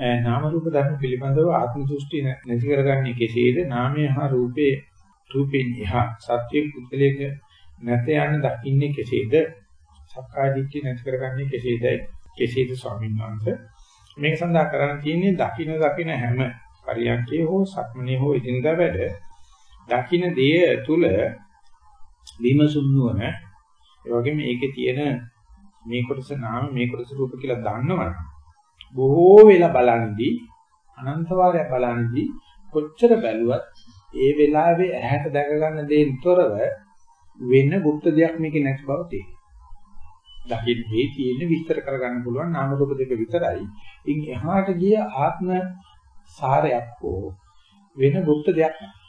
නාම රූප ධර්ම පිළිබඳව ආත්ම දෘෂ්ටි නැති කරගන්නේ කෙසේද? නාමය හා රූපේ රූපෙන් එහා සත්‍ය පුද්ගලයක නැත යන දකින්නේ කෙසේද? සක්කාය දිට්ඨිය නැති කරගන්නේ කෙසේද? කෙසේද ස්වාමීන් වහන්සේ? මේක සඳහා කරන්න තියෙන්නේ දකින්න දකින්න හැම පරියන්කේ හෝ සක්මනේ හෝ ඉදින්දා වැඩ දකින්න දේ තුල විමසුම් නුවණ ඒ වගේම මේකේ තියෙන මේ කොටස නාම මේ කොටස රූප කියලා දන්නවනම් බොහෝ වෙලා බලන්දී අනන්ත වාරයක් බලන්දී කොච්චර බැලුවත් ඒ වෙලාවේ ඇහැට දැක ගන්න දේන් තොරව වෙන গুপ্ত දෙයක් මේකේ නැති බව තේරෙනවා. දකින්නේ තියෙන විස්තර කරගන්න පුළුවන් නාම රූප දෙක විතරයි. ඉන් එහාට ගිය ආත්ම සාරයක් හෝ වෙන গুপ্ত දෙයක් නැහැ.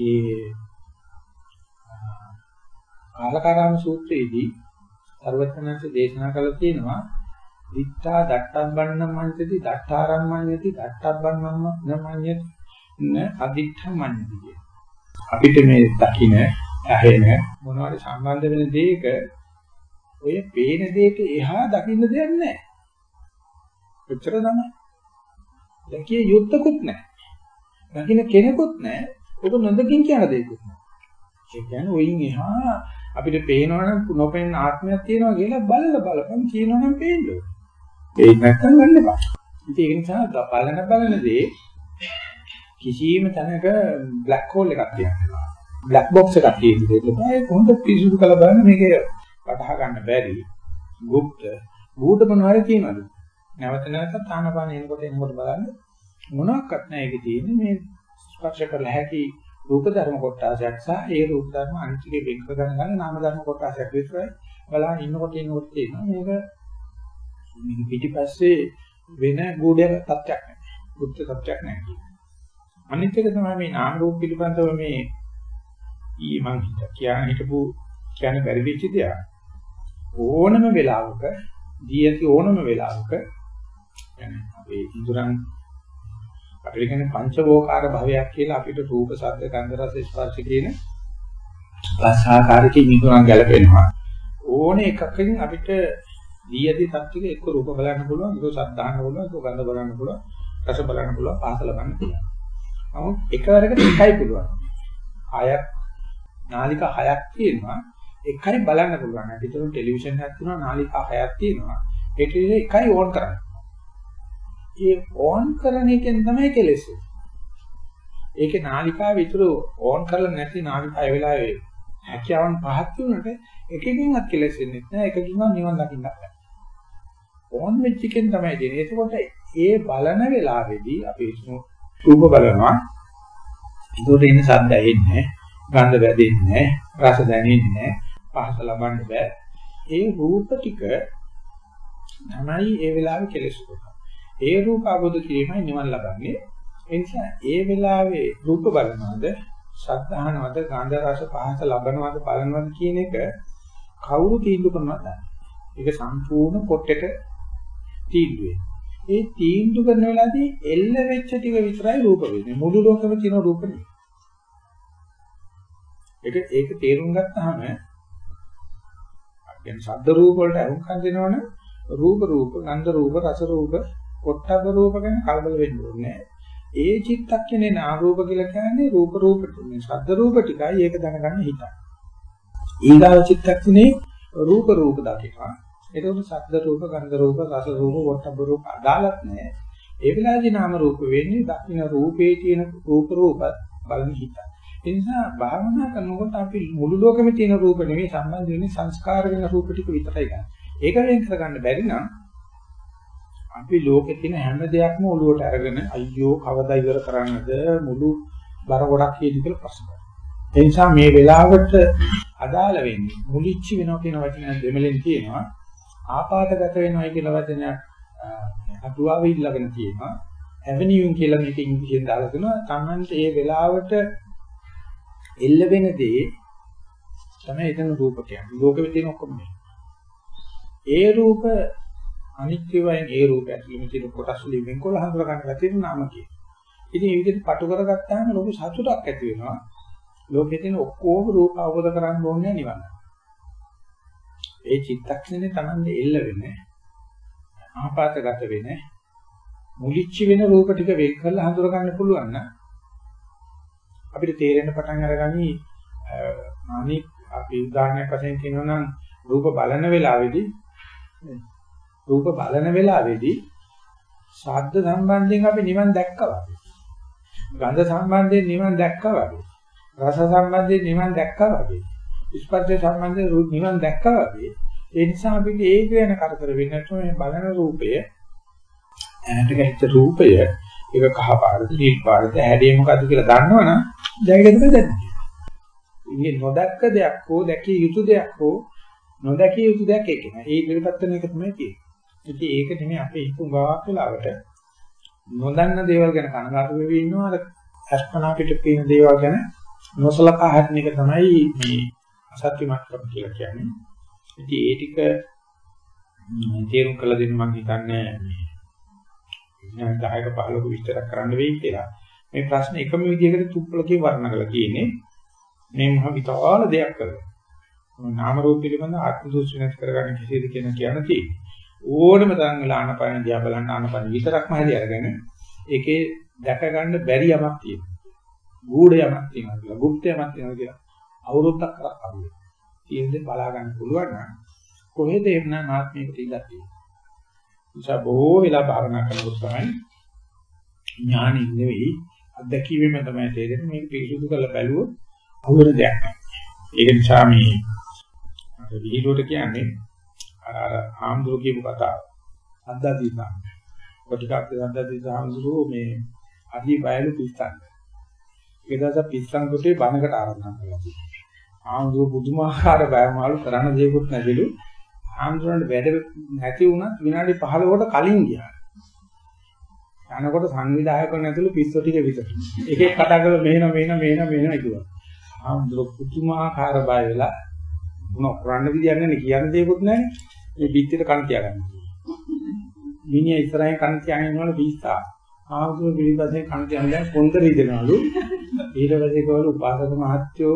ඒ කාලකාරාම සූත්‍රයේදී සර්වඥාන්සේ දේශනා කළා තියෙනවා දිත්තා දට්ඨම්බන්න මඤ්ඤති දට්ඨාරම් මඤ්ඤති දට්ඨම්බන්නම නමඤ්ඤති න අදිත්ඨම් මඤ්ඤති කිය. අපිට මේ දකින්න ඇහෙන මොනවාරි සම්බන්ධ වෙන දෙයක ඔය පේන දෙයට එහා දකින්න දෙයක් නැහැ. ඔච්චර තමයි. දැකිය යුත්තකුත් නැහැ. දකින්න කෙනෙකුත් නැහැ. ඔබ නොදකින් කියන දෙයක්වත් නැහැ. ඒ කියන්නේ ඔයින් එහා අපිට පේනවනම් නොපෙනෙන ආත්මයක් තියෙනවා කියලා බලලා බලපන් කියනවනම් පේන්නේ. ඒ නැත්තම් ගන්න එපා. ඉතින් ඒක නිසා බලන බලන දේ කිසියම් තැනක බ්ලැක් හෝල් එකක් තියෙනවා. බ්ලැක් බොක්ස් එකක් තියෙනවා. ඒක හොඳ පිසුදු කළ බලන්න මේකේ වටහා ගන්න බැරි. গুপ্ত ගුඩ මොනවාරි තියෙනවද? නැවත නැවතත් ආනපාන එනකොට එනකොට බලන්න මොනවත් නැහැ ඒකේ තියෙන්නේ මේ ස්පර්ශ කරලා හැකි රූප ධර්ම කොටසක් සහ ඒ රූප ධර්ම අනිත්‍යයේ වෙන් කර ගන්න ගන්න නාම ධර්ම කොටසක් විතරයි බලන්න ඉන්නකොට ඉන්නකොට තියෙනවා මේක මේක පිටිපස්සේ වෙන ගුඩයක් තත්යක් නැහැ. බුද්ධ තත්යක් නැහැ කියන්නේ. අනිත් එක තමයි මේ නාම රූප පිළිබඳව මේ ඊ මං කියන හිටපු කියන බැරි වෙච්ච දෙයක්. ඕනම වෙලාවක දී ඇති ඕනම වෙලාවක يعني අපේ ඉඳුරන් අපිට කියන්නේ පංචවෝකාර භවයක් කියලා අපිට රූප, ශබ්ද, ගන්ධ, රස, ස්පර්ශ කියන පස්ආකාරකේ ඉඳුරන් ගැලපෙනවා. ඕනේ එකකින් අපිට දී ඇති තත්ත්වෙක එක්ක රූප බලන්න පුළුවන්, ඒක ශබ්ද අහන්න පුළුවන්, ඒක ගන්ධ බලන්න පුළුවන්, රස බලන්න පුළුවන්, පහස ලබන්න පුළුවන්. නමුත් එකවරකට එකයි පුළුවන්. හයක් නාලිකා හයක් තියෙනවා. එකයි බලන්න පුළුවන්. අපිට ටෙලිවිෂන් එකක් තියෙනවා නාලිකා හයක් තියෙනවා. ඒක එකයි ඕන් කරන්නේ. ඒ ඕන් කරන එකෙන් තමයි කෙලෙස් ඒකේ නාලිකාව විතර ඕන් කරලා නැති නාලිකාව වෙලාවේ හැකියාවන් පහක් තුනට එකකින්වත් කෙලෙස් වෙන්නේ නැහැ. එකකින්වත් නිවන් දකින්න බෑ. ඕන් වෙච්ච එකෙන් තමයි දෙන්නේ. එතකොට ඒ බලන වෙලාවේදී අපි රූප බලනවා. ඒකට එන ශබ්ද ඇහෙන්නේ ගන්ධ වැදෙන්නේ රස දැනෙන්නේ පහස ලබන්න බෑ. ඒ රූප ටික තමයි ඒ වෙලාවේ කෙලෙස් ඒ රූප අවබෝධ කිරීමයි නිවන් ලබන්නේ. ඒ නිසා ඒ වෙලාවේ රූප බලනවාද, ශබ්දහනවද, ගන්ධ රස පහස ලබනවාද බලනවාද කියන එක කවුරු තීන්දුව කරනවද? ඒක සම්පූර්ණ කොටෙට තීන්දුවේ. ඒ තීන්දුව කරන වෙලාවේදී එල්ල වෙච්ච ටික විතරයි රූප වෙන්නේ. මුළු ලෝකෙම තියෙන රූප නෙවෙයි. ඒක ඒක තේරුම් ගත්තාම කියන්නේ ශබ්ද රූප වලට අරුම්කම් දෙනවනේ රූප රූප, ගන්ධ රූප, රස රූප, පොට්ටබ්බ රූප ගැන කලබල වෙන්න ඕනේ ඒ චිත්තක්ෂණේ නාම රූප කියලා කියන්නේ රූප රූප මේ ශබ්ද රූප ටිකයි ඒක දැනගන්න හිතයි. ඊගාව චිත්තක්ෂණේ රූප රූප දකිනවා. ඒකෝට ශබ්ද රූප, ගන්ධ රූප, රස රූප, පොට්ටබ්බ රූප අදාළත් නැහැ. ඒ වෙලාවේදී නාම රූප වෙන්නේ දකින්න රූපේ තියෙන රූප රූප බලන හිතයි. ඒ නිසා භාවනා කරනකොට අපි මුළු ලෝකෙම තියෙන රූප නෙවෙයි සම්බන්ධ වෙන්නේ සංස්කාර වෙන රූප ටික විතරයි ගන්න. ඒක වෙන් කරගන්න බැරි නම් අපි ලෝකේ තියෙන හැම දෙයක්ම ඔළුවට අරගෙන අයියෝ කවදා ඉවර කරන්නද මුළු බර ගොඩක් කියදි කියලා ප්‍රශ්න ඒ නිසා මේ වෙලාවට අදාළ වෙන්නේ මුලිච්ච වෙනවා කියන වචනය දෙමලෙන් තියෙනවා ආපాతගත වෙනවා කියන වචනයක් අටුවාව ඉල්ලගෙන තියෙනවා ඇවෙනියුන් කියලා මේක ඉංග්‍රීසියෙන් දාලා දෙනවා තමන්ට ඒ වෙලාවට එල්ල වෙන දේ තමයි එතන රූප කියන්නේ ලෝකෙ තියෙන ඔක්කොම ඒ රූප අනිත්‍ය වයින් ඒ රූපය ඇතුළේ තියෙන කොටස් වලින් වෙන්කොල හඳුනා ගන්න ගැතින නාම කිය. ඉතින් මේ විදිහට පටු කරගත්තාම ලොකු සතුටක් ඇති වෙනවා. ලෝකේ තියෙන ඔක්කොම රූප අවබෝධ කරගන්න ඕනේ නිවන. ඒ චිත්තක්ෂණේ Tamande එල්ල වෙන්නේ. ආපාතගත වෙන්නේ. මුලිච්ච වෙන රූප ටික වෙන් කරලා හඳුර ගන්න පුළුවන් නම් අපිට තේරෙන්න පටන් අරගනි අනික් අපි උදාහරණයක් වශයෙන් කියනවා නම් රූප බලන වෙලාවේදී රූප බලන වෙලාවේදී ශබ්ද සම්බන්ධයෙන් අපි නිවන් දැක්කා වගේ. ගන්ධ සම්බන්ධයෙන් නිවන් දැක්කා වගේ. රස සම්බන්ධයෙන් නිවන් දැක්කා වගේ. ස්පර්ශ සම්බන්ධයෙන් නිවන් දැක්කා වගේ. ඒ නිසා අපිට ඒක ගැන කරදර වෙන්නේ නැතුව මේ බලන රූපය ඇහැට ගැච්ච රූපය ඒක කහ පාටද නිල් පාටද හැඩේ මොකද්ද කියලා දන්නවනම් දැනගෙන දැනගන්න. ඉන්නේ නොදැක්ක දෙයක් හෝ දැකිය යුතු දෙයක් හෝ නොදැකිය යුතු දෙයක් ඒක නෑ. ඒ ඉදිරියට වෙන එක තමයි තියෙන්නේ. ඉතින් ඒක නෙමෙයි අපේ හිතුගාවක් වෙලාවට නොදන්න දේවල් ගැන කනගාටු වෙවි ඉන්නවා අර අස්පනා පිට පේන දේවල් ගැන නොසලකා හරින එක තමයි මේ අසත්‍යමත්කම කියලා කියන්නේ. ඉතින් ඒ ටික තේරුම් කළ දෙන්න මම හිතන්නේ මේ විඥාන 10ක 15ක විස්තර කරන්න වෙයි කියලා. මේ ප්‍රශ්නේ එකම විදිහකට තුප්පලකේ වර්ණ කරලා කියන්නේ මේ මහ විතාල දෙයක් කරලා. නාම රූප පිළිබඳ ආත්ම දෘෂ්ටි නැති කරගන්න කිසිද කියන කියන තියෙන්නේ. ඕනම තරම් වෙලා ආනපන දිහා බලන්න ආනපන විතරක්ම හැදි අරගෙන ඒකේ දැක ගන්න බැරි යමක් තියෙනවා. ගූඪ යමක් තියෙනවා කියලා, গুপ্ত යමක් තියෙනවා කියලා අවුරුද්දක් අරුවේ. තියෙන්නේ බලා ගන්න පුළුවන් නම් කොහෙද එන්නම් ආත්මයකට ඉඳලා තියෙන්නේ. නිසා බොහෝ වෙලා භාවනා කරනකොට තමයි ඥානෙ නෙවෙයි අත්දැකීමෙන් තමයි තේරෙන්නේ මේක පිළිසුදු කරලා බැලුවොත් අවුල දෙයක්. ඒක නිසා මේ අර විහිළුවට කියන්නේ අර ආම්දුරු කියපු කතාව. අද්දාදීසා. කොටිකක් අද්දාදීසා ආම්දුරු මේ අදී බයලු පිස්සන්. ඒ දවස් පිස්සන් කොටේ බණකට ආරම්භ කළා. ආම්දුරු පුදුමාකාර බයමාලු කරන්න දෙයක්වත් නැතිලු. ආම්දුරන්ට වැඩ නැති වුණත් විනාඩි 15කට කලින් ගියා. යනකොට සංවිධායකව නැතුළු පිස්සෝ ටික විතර. එකෙක් කතා කරලා මෙහෙන මෙහෙන මෙහෙන මෙහෙන කිව්වා. ආම්දුරු පුදුමාකාර බය වෙලා මොන කරන්න විදියක් නැහැ කියන්න දෙයක්වත් නැහැ. මේ පිටියට කන් තියාගන්න. මිනිහා ඉස්සරහින් කන් තියාගෙන ඉන්නවලු පිස්සා. ආවුසෝ පිළිපස්සේ කන් තියාගෙන දැන් කොන්ද රිදෙනවලු. ඊට පස්සේ කවලු උපාසක මහත්තයෝ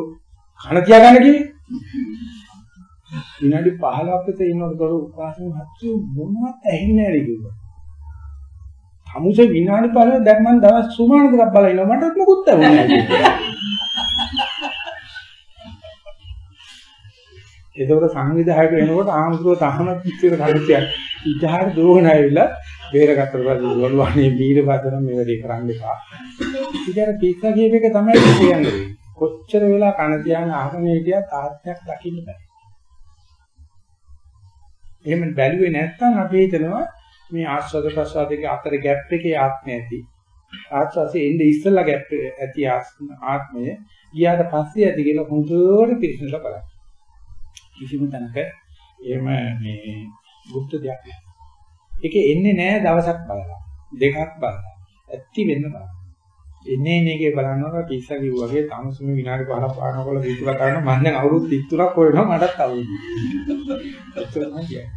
කන තියාගන්න කිව්වේ. විනාඩි 15ක් විතර ඉන්නකොට කවලු උපාසක මහත්තයෝ මොනවත් ඇහෙන්නේ නැහැ කිව්වා. තමුසේ විනාඩි 15 දැන් මම දවස් සුමාන දෙකක් බලලා ඉන්නවා මටත් මොකුත් ඇහුන්නේ නැහැ. එතකොට සංවිධායක වෙනකොට ආමතුරු තහනක් පිටිර කල්පියක් ඉතහාර දෝහන ඇවිල්ලා බේරගත්තට පස්සේ ගොල්ලෝනේ බීරපතන මේ වැඩේ කරන්න එපා. ඉතින් පිස්සා කියප එක තමයි කියන්නේ. කොච්චර වෙලා කන තියන් අහගෙන හිටියත් ආත්මයක් දකින්න බෑ. එහෙම බැලුවේ නැත්නම් අපි හිතනවා මේ ආස්වාද ප්‍රසආදයේ අතර ગેප් එකේ ආත්මය ඇති. ආස්වාසේ එන්නේ ඉස්සෙල්ලා ગેප් ඇති ආත්මය ගියාට පස්සේ ඇති කියලා හොඳට පිරිසිදුලා බලන්න. කිසිම තැනක එහෙම මේ গুপ্ত දෙයක් නැහැ. ඒකේ එන්නේ නැහැ දවසක් බලලා. දෙකක් බලලා. ඇති වෙන්න බලන්න. එන්නේ එනේගේ බලනකොට පිස්සා කිව්වාගේ තමසුම විනාඩි 15ක් පානකොල දීතුලා කරන මම දැන් අවුරුදු 33ක් හොයනවා මටත් අවුරුදු. ඒත් තමයි කියන්නේ.